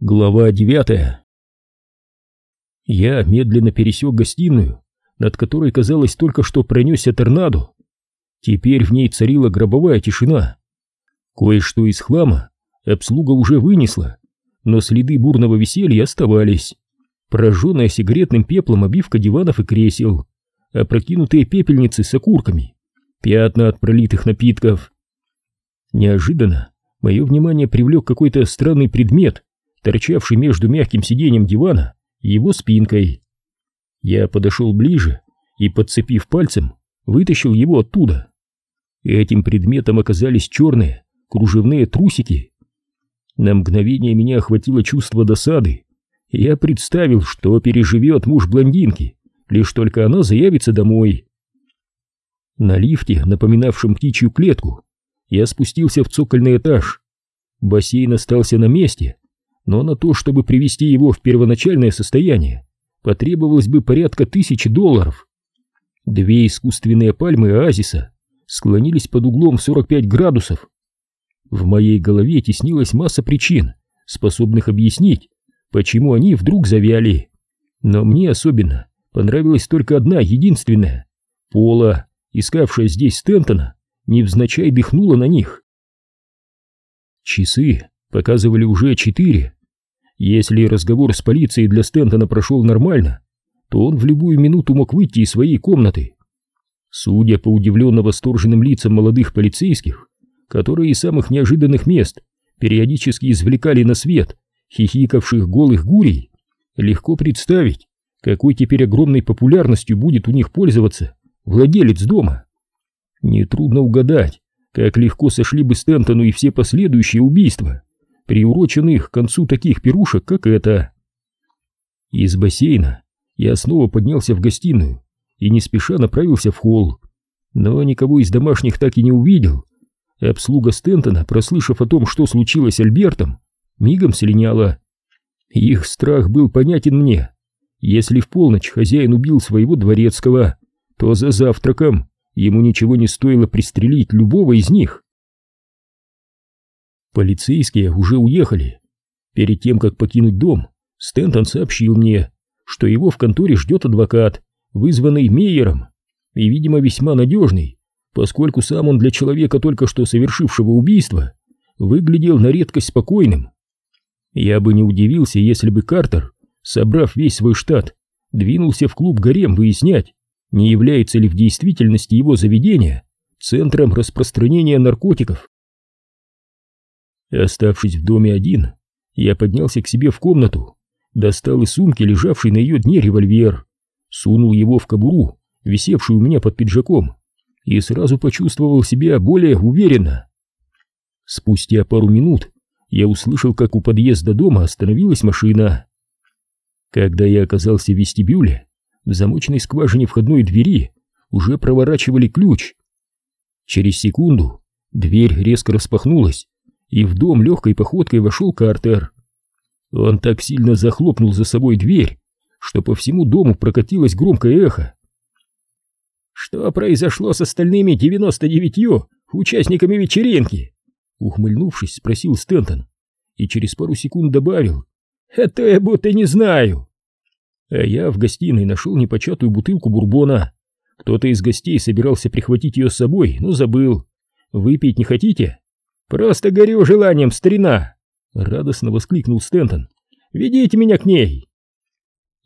Глава девятая Я медленно пересек гостиную, над которой, казалось, только что пронесся торнадо. Теперь в ней царила гробовая тишина. Кое-что из хлама обслуга уже вынесла, но следы бурного веселья оставались. Прожженная сигаретным пеплом обивка диванов и кресел, опрокинутые пепельницы с окурками, пятна от пролитых напитков. Неожиданно мое внимание привлек какой-то странный предмет, торчавший между мягким сиденьем дивана и его спинкой. Я подошел ближе и, подцепив пальцем, вытащил его оттуда. Этим предметом оказались черные кружевные трусики. На мгновение меня охватило чувство досады. Я представил, что переживет муж блондинки, лишь только она заявится домой. На лифте, напоминавшем птичью клетку, я спустился в цокольный этаж. Бассейн остался на месте, но на то, чтобы привести его в первоначальное состояние, потребовалось бы порядка тысячи долларов. Две искусственные пальмы оазиса склонились под углом 45 градусов. В моей голове теснилась масса причин, способных объяснить, почему они вдруг завяли. Но мне особенно понравилась только одна единственная. Пола, искавшая здесь Стентона, невзначай дыхнула на них. Часы показывали уже четыре. Если разговор с полицией для Стентона прошел нормально, то он в любую минуту мог выйти из своей комнаты. Судя по удивленно восторженным лицам молодых полицейских, которые из самых неожиданных мест периодически извлекали на свет хихикавших голых гурий, легко представить, какой теперь огромной популярностью будет у них пользоваться владелец дома. Нетрудно угадать, как легко сошли бы Стентону и все последующие убийства, приуроченных к концу таких пирушек, как это. Из бассейна я снова поднялся в гостиную и не спеша направился в холл, но никого из домашних так и не увидел. Обслуга Стентона, прослышав о том, что случилось с Альбертом, мигом слиняла. Их страх был понятен мне. Если в полночь хозяин убил своего дворецкого, то за завтраком ему ничего не стоило пристрелить любого из них. Полицейские уже уехали. Перед тем, как покинуть дом, Стентон сообщил мне, что его в конторе ждет адвокат, вызванный Мейером, и, видимо, весьма надежный, поскольку сам он для человека, только что совершившего убийство, выглядел на редкость спокойным. Я бы не удивился, если бы Картер, собрав весь свой штат, двинулся в клуб «Гарем» выяснять, не является ли в действительности его заведение центром распространения наркотиков. Оставшись в доме один, я поднялся к себе в комнату, достал из сумки, лежавший на ее дне, револьвер, сунул его в кобуру, висевшую у меня под пиджаком, и сразу почувствовал себя более уверенно. Спустя пару минут я услышал, как у подъезда дома остановилась машина. Когда я оказался в вестибюле, в замочной скважине входной двери уже проворачивали ключ. Через секунду дверь резко распахнулась, и в дом легкой походкой вошел Картер. Он так сильно захлопнул за собой дверь, что по всему дому прокатилось громкое эхо. «Что произошло с остальными девяносто девятью участниками вечеринки?» Ухмыльнувшись, спросил Стентон и через пару секунд добавил. «Это я будто не знаю» а я в гостиной нашел непочатую бутылку бурбона. Кто-то из гостей собирался прихватить ее с собой, но забыл. Выпить не хотите? Просто горю желанием, старина! Радостно воскликнул Стентон. Ведите меня к ней!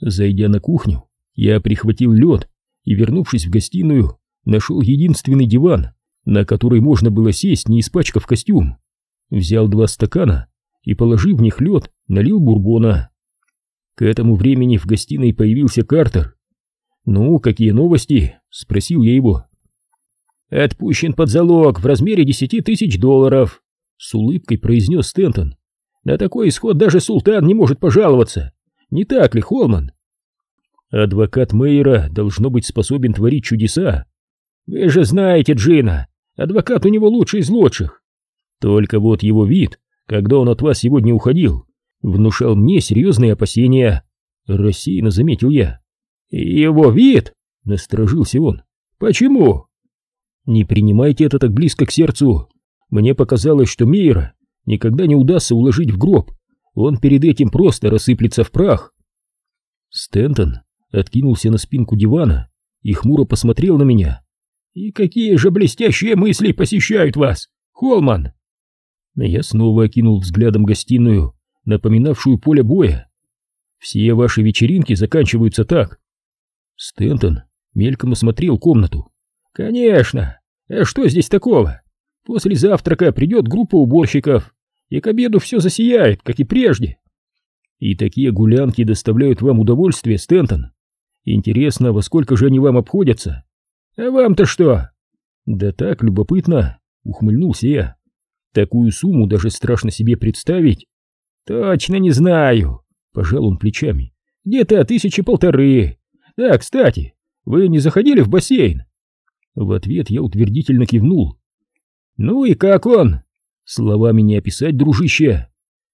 Зайдя на кухню, я прихватил лед и, вернувшись в гостиную, нашел единственный диван, на который можно было сесть, не испачкав костюм. Взял два стакана и, положив в них лед, налил бурбона. К этому времени в гостиной появился Картер. «Ну, какие новости?» — спросил я его. «Отпущен под залог в размере десяти тысяч долларов», — с улыбкой произнес Стентон. «На такой исход даже султан не может пожаловаться. Не так ли, Холман?» «Адвокат Мейера должно быть способен творить чудеса. Вы же знаете Джина, адвокат у него лучший из лучших. Только вот его вид, когда он от вас сегодня уходил, внушал мне серьезные опасения. Рассеянно заметил я. «Его вид?» — насторожился он. «Почему?» «Не принимайте это так близко к сердцу. Мне показалось, что Мейера никогда не удастся уложить в гроб. он перед этим просто рассыплется в прах. Стентон откинулся на спинку дивана и хмуро посмотрел на меня. «И какие же блестящие мысли посещают вас, Холман?» Я снова окинул взглядом гостиную, напоминавшую поле боя. «Все ваши вечеринки заканчиваются так». Стентон мельком осмотрел комнату. «Конечно! А что здесь такого? После завтрака придет группа уборщиков, и к обеду все засияет, как и прежде. И такие гулянки доставляют вам удовольствие, Стентон. Интересно, во сколько же они вам обходятся? А вам-то что? Да так, любопытно, ухмыльнулся я. Такую сумму даже страшно себе представить. Точно не знаю, пожал он плечами. Где-то тысячи полторы. Да, кстати, вы не заходили в бассейн? В ответ я утвердительно кивнул. Ну и как он? Словами не описать, дружище.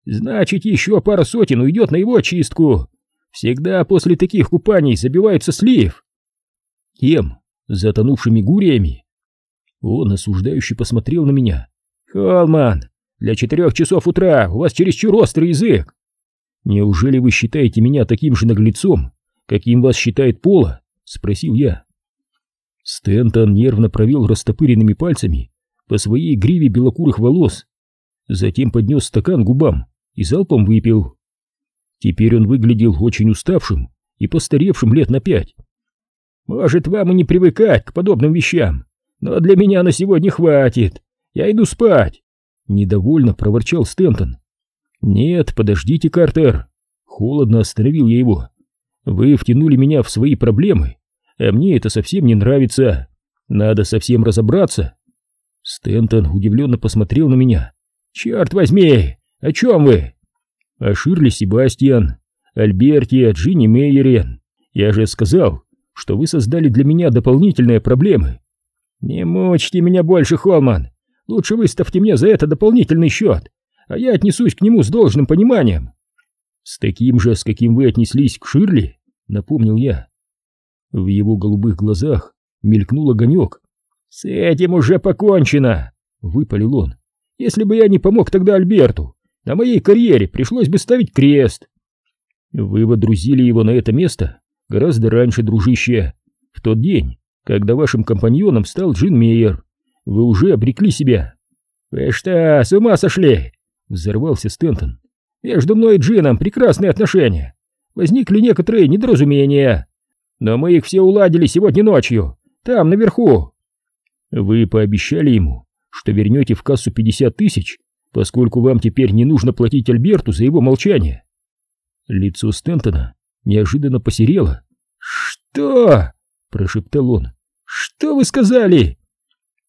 Значит, еще пара сотен уйдет на его очистку. Всегда после таких купаний забивается слив. Кем? Затонувшими гуриями? Он осуждающе посмотрел на меня. Холман, для четырех часов утра у вас чересчур острый язык. Неужели вы считаете меня таким же наглецом, каким вас считает Пола? Спросил я. Стентон нервно провел растопыренными пальцами по своей гриве белокурых волос, затем поднес стакан губам и залпом выпил. Теперь он выглядел очень уставшим и постаревшим лет на пять. «Может, вам и не привыкать к подобным вещам, но для меня на сегодня хватит. Я иду спать!» Недовольно проворчал Стентон. «Нет, подождите, Картер!» Холодно остановил я его. «Вы втянули меня в свои проблемы, а мне это совсем не нравится. Надо совсем разобраться». Стентон удивленно посмотрел на меня. «Черт возьми! О чем вы?» «О Ширли Себастьян, Альберте, Джинни Мейере. Я же сказал, что вы создали для меня дополнительные проблемы». «Не мучьте меня больше, Холман. Лучше выставьте мне за это дополнительный счет, а я отнесусь к нему с должным пониманием». «С таким же, с каким вы отнеслись к Ширли?» — напомнил я. В его голубых глазах мелькнул огонек. «С этим уже покончено!» — выпалил он. Если бы я не помог тогда Альберту, на моей карьере пришлось бы ставить крест. Вы водрузили его на это место гораздо раньше, дружище. В тот день, когда вашим компаньоном стал Джин Мейер, вы уже обрекли себя. Вы что, с ума сошли? Взорвался Стентон. Между мной и Джином прекрасные отношения. Возникли некоторые недоразумения. Но мы их все уладили сегодня ночью, там, наверху. Вы пообещали ему, что вернете в кассу 50 тысяч, поскольку вам теперь не нужно платить Альберту за его молчание. Лицо Стентона неожиданно посерело. «Что?» — прошептал он. «Что вы сказали?»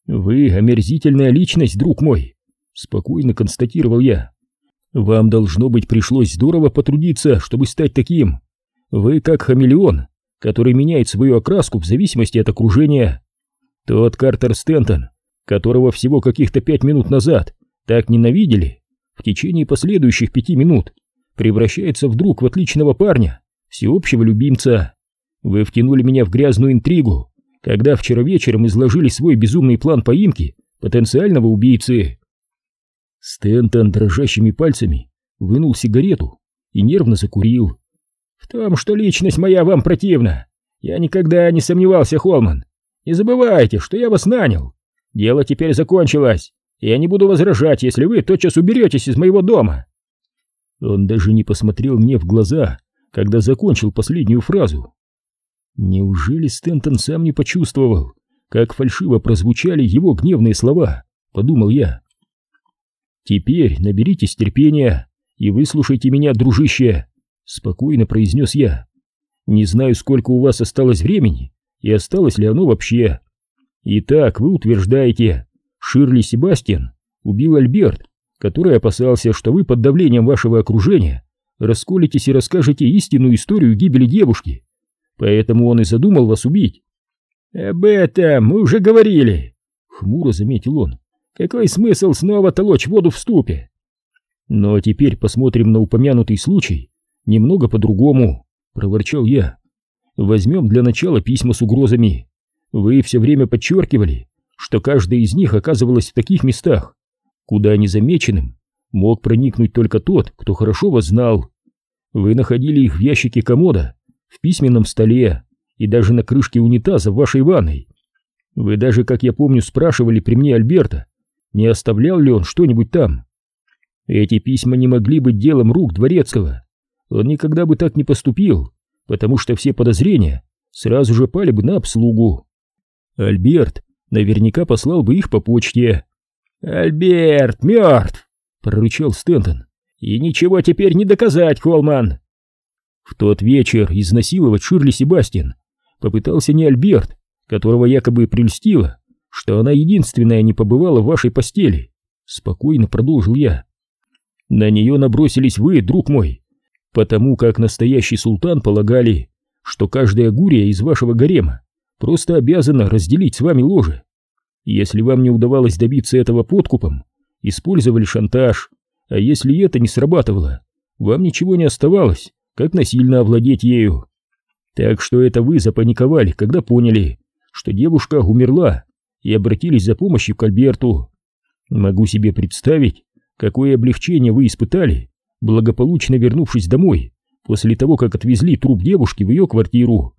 «Вы омерзительная личность, друг мой», — спокойно констатировал я. «Вам, должно быть, пришлось здорово потрудиться, чтобы стать таким. Вы как хамелеон, который меняет свою окраску в зависимости от окружения. Тот Картер Стентон, которого всего каких-то пять минут назад так ненавидели, в течение последующих пяти минут превращается вдруг в отличного парня, всеобщего любимца. Вы втянули меня в грязную интригу, когда вчера вечером изложили свой безумный план поимки потенциального убийцы. Стентон дрожащими пальцами вынул сигарету и нервно закурил. «В том, что личность моя вам противна, я никогда не сомневался, Холман. Не забывайте, что я вас нанял, Дело теперь закончилось. Я не буду возражать, если вы тотчас уберетесь из моего дома. Он даже не посмотрел мне в глаза, когда закончил последнюю фразу. Неужели Стентон сам не почувствовал, как фальшиво прозвучали его гневные слова, подумал я. Теперь наберитесь терпения и выслушайте меня, дружище, спокойно произнес я. Не знаю, сколько у вас осталось времени и осталось ли оно вообще. Итак, вы утверждаете, Ширли Себастьян убил Альберт, который опасался, что вы под давлением вашего окружения расколетесь и расскажете истинную историю гибели девушки. Поэтому он и задумал вас убить. Об этом мы уже говорили, хмуро заметил он. Какой смысл снова толочь воду в ступе? Но теперь посмотрим на упомянутый случай немного по-другому, проворчал я. Возьмем для начала письма с угрозами. Вы все время подчеркивали, что каждая из них оказывалась в таких местах, куда незамеченным мог проникнуть только тот, кто хорошо вас знал. Вы находили их в ящике комода, в письменном столе и даже на крышке унитаза в вашей ванной. Вы даже, как я помню, спрашивали при мне Альберта, не оставлял ли он что-нибудь там. Эти письма не могли быть делом рук Дворецкого. Он никогда бы так не поступил, потому что все подозрения сразу же пали бы на обслугу. Альберт наверняка послал бы их по почте. «Альберт мертв!» — прорычал Стентон. «И ничего теперь не доказать, Холман!» В тот вечер изнасиловать Ширли Себастьян попытался не Альберт, которого якобы прельстило, что она единственная не побывала в вашей постели. Спокойно продолжил я. На нее набросились вы, друг мой, потому как настоящий султан полагали, что каждая гурия из вашего гарема просто обязана разделить с вами ложе. Если вам не удавалось добиться этого подкупом, использовали шантаж, а если это не срабатывало, вам ничего не оставалось, как насильно овладеть ею. Так что это вы запаниковали, когда поняли, что девушка умерла и обратились за помощью к Альберту. Могу себе представить, какое облегчение вы испытали, благополучно вернувшись домой после того, как отвезли труп девушки в ее квартиру.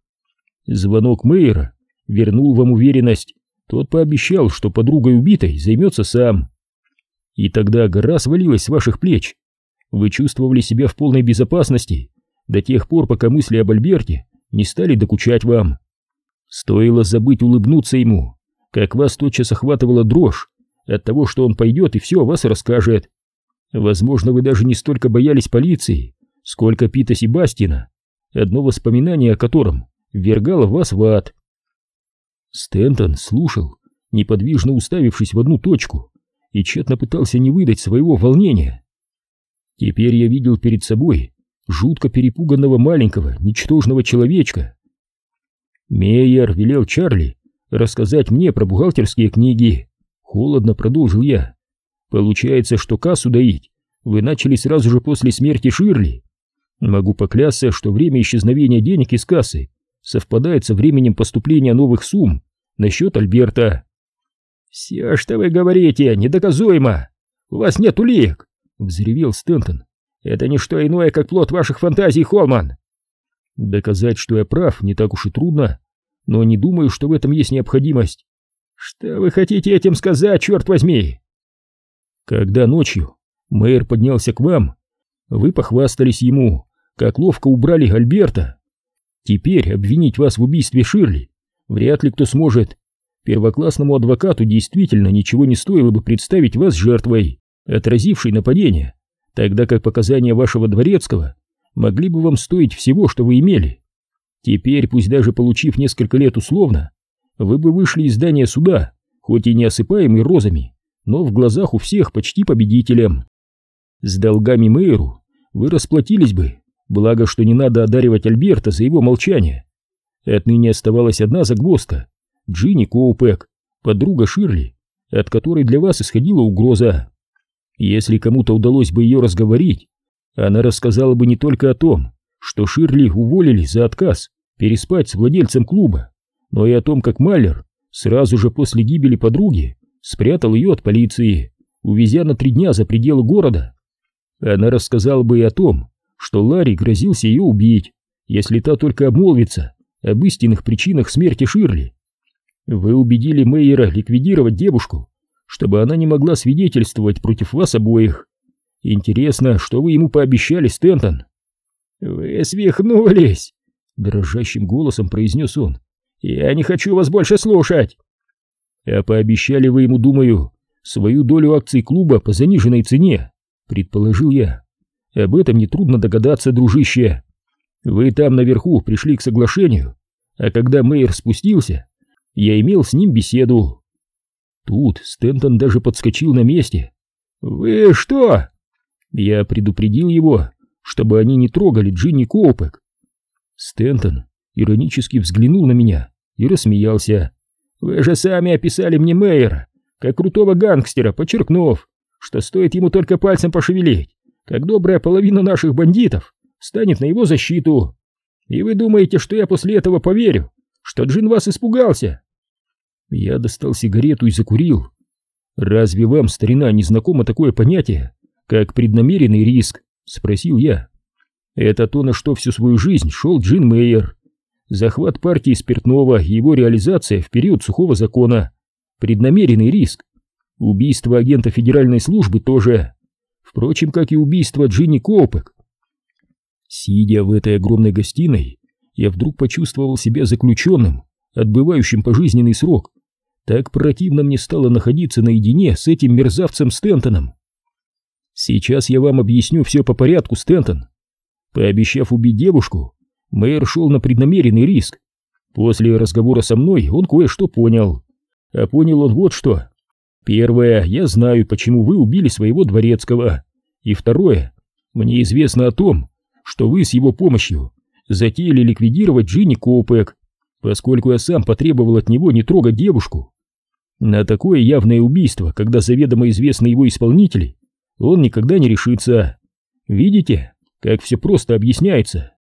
Звонок мэра вернул вам уверенность, тот пообещал, что подругой убитой займется сам. И тогда гора свалилась с ваших плеч. Вы чувствовали себя в полной безопасности до тех пор, пока мысли об Альберте не стали докучать вам. Стоило забыть улыбнуться ему, как вас тотчас охватывала дрожь от того, что он пойдет и все о вас расскажет. Возможно, вы даже не столько боялись полиции, сколько Пита Себастина, одно воспоминание о котором ввергало вас в ад. Стентон слушал, неподвижно уставившись в одну точку, и тщетно пытался не выдать своего волнения. Теперь я видел перед собой жутко перепуганного маленького, ничтожного человечка, Мейер велел Чарли рассказать мне про бухгалтерские книги. Холодно продолжил я. Получается, что кассу доить вы начали сразу же после смерти Ширли. Могу поклясться, что время исчезновения денег из кассы совпадает со временем поступления новых сумм на счет Альберта. «Все, что вы говорите, недоказуемо! У вас нет улик!» — взревел Стентон. «Это не что иное, как плод ваших фантазий, Холман!» Доказать, что я прав, не так уж и трудно, но не думаю, что в этом есть необходимость. Что вы хотите этим сказать, черт возьми? Когда ночью мэр поднялся к вам, вы похвастались ему, как ловко убрали Альберта. Теперь обвинить вас в убийстве Ширли вряд ли кто сможет. Первоклассному адвокату действительно ничего не стоило бы представить вас жертвой, отразившей нападение, тогда как показания вашего дворецкого могли бы вам стоить всего, что вы имели. Теперь, пусть даже получив несколько лет условно, вы бы вышли из здания суда, хоть и не осыпаемый розами, но в глазах у всех почти победителем. С долгами мэру вы расплатились бы, благо, что не надо одаривать Альберта за его молчание. Отныне оставалась одна загвоздка — Джинни Коупек, подруга Ширли, от которой для вас исходила угроза. Если кому-то удалось бы ее разговорить, она рассказала бы не только о том, что Ширли уволили за отказ переспать с владельцем клуба, но и о том, как Маллер сразу же после гибели подруги спрятал ее от полиции, увезя на три дня за пределы города. Она рассказала бы и о том, что Ларри грозился ее убить, если та только обмолвится об истинных причинах смерти Ширли. Вы убедили Мейера ликвидировать девушку, чтобы она не могла свидетельствовать против вас обоих. Интересно, что вы ему пообещали, Стентон? Вы свихнулись, дрожащим голосом произнес он. Я не хочу вас больше слушать. А пообещали вы ему, думаю, свою долю акций клуба по заниженной цене, предположил я. Об этом нетрудно догадаться, дружище. Вы там наверху пришли к соглашению, а когда Мейер спустился, я имел с ним беседу. Тут Стентон даже подскочил на месте. «Вы что?» Я предупредил его, чтобы они не трогали Джинни Коупек. Стентон иронически взглянул на меня и рассмеялся. «Вы же сами описали мне Мейера, как крутого гангстера, подчеркнув, что стоит ему только пальцем пошевелить, как добрая половина наших бандитов станет на его защиту. И вы думаете, что я после этого поверю, что Джин вас испугался?» Я достал сигарету и закурил. «Разве вам, старина, не знакомо такое понятие, как преднамеренный риск?» — спросил я. «Это то, на что всю свою жизнь шел Джин Мейер. Захват партии спиртного и его реализация в период сухого закона. Преднамеренный риск. Убийство агента федеральной службы тоже. Впрочем, как и убийство Джинни Коупек. Сидя в этой огромной гостиной, я вдруг почувствовал себя заключенным, отбывающим пожизненный срок. Так противно мне стало находиться наедине с этим мерзавцем Стентоном. Сейчас я вам объясню все по порядку, Стентон. Пообещав убить девушку, мэр шел на преднамеренный риск. После разговора со мной он кое-что понял. А понял он вот что. Первое, я знаю, почему вы убили своего дворецкого. И второе, мне известно о том, что вы с его помощью затеяли ликвидировать Джинни Коупек, поскольку я сам потребовал от него не трогать девушку. На такое явное убийство, когда заведомо известны его исполнители, он никогда не решится. Видите, как все просто объясняется.